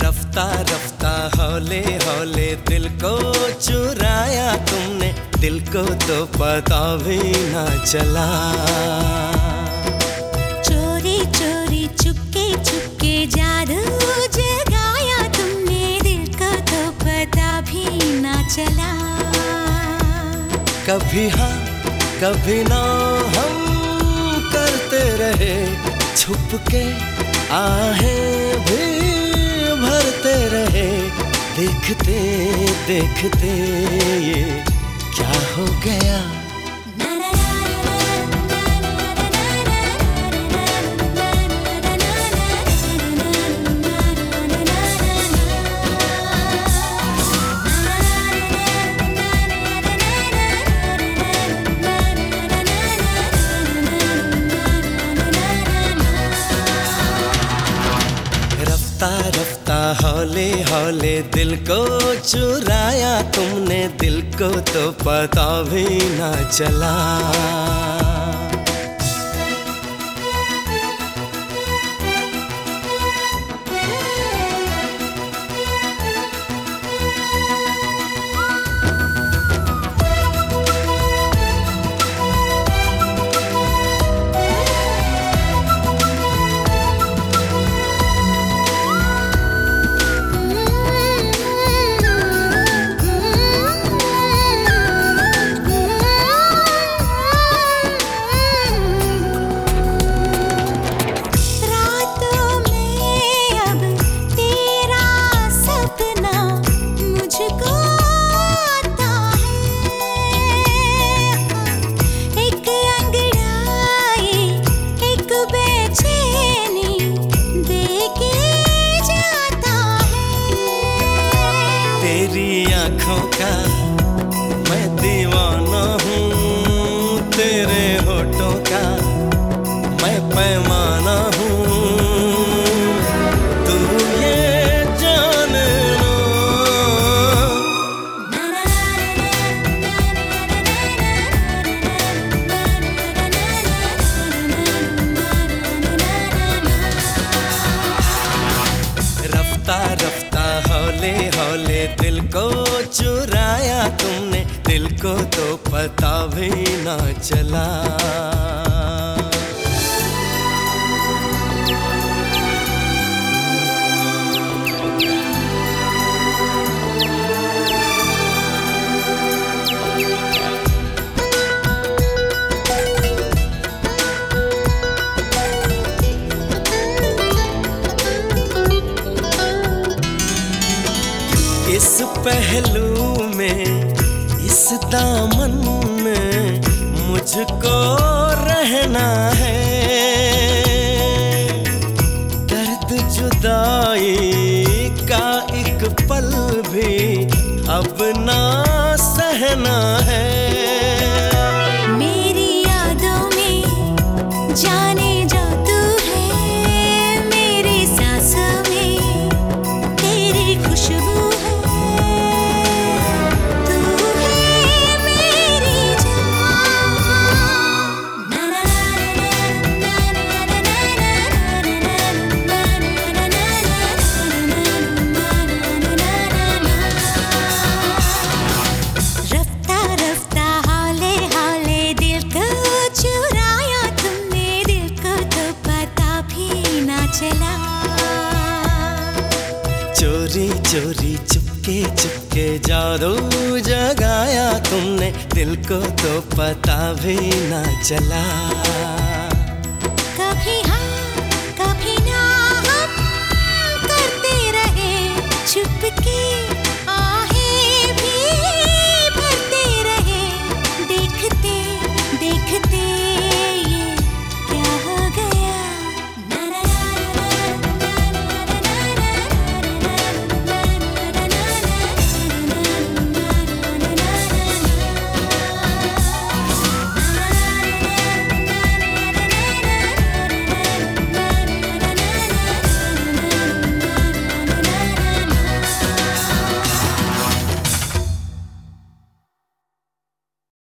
रफ्ता रफ्ता हौले हौले दिल को चुराया तुमने। दिल को तो पता भी ना चला। चोरी चोरी चुपके चुपके जादू जगाया तुमने। दिल को तो पता भी ना चला। कभी हाँ कभी ना हम करते रहे। छुप के आहें भी भरते रहे देखते देखते ये क्या हो गया? रफ्ता रफ्ता हौले हौले दिल को चुराया तुमने, दिल को तो पता भी ना चला। हौले दिल को चुराया तुमने दिल को तो पता भी ना चला। पहलू में, इस दामन में मुझको रहना है। दर्द जुदाई का एक पल भी अब ना सहना है। चोरी चोरी चुपके चुपके जादू जगाया तुमने। दिल को तो पता भी ना चला।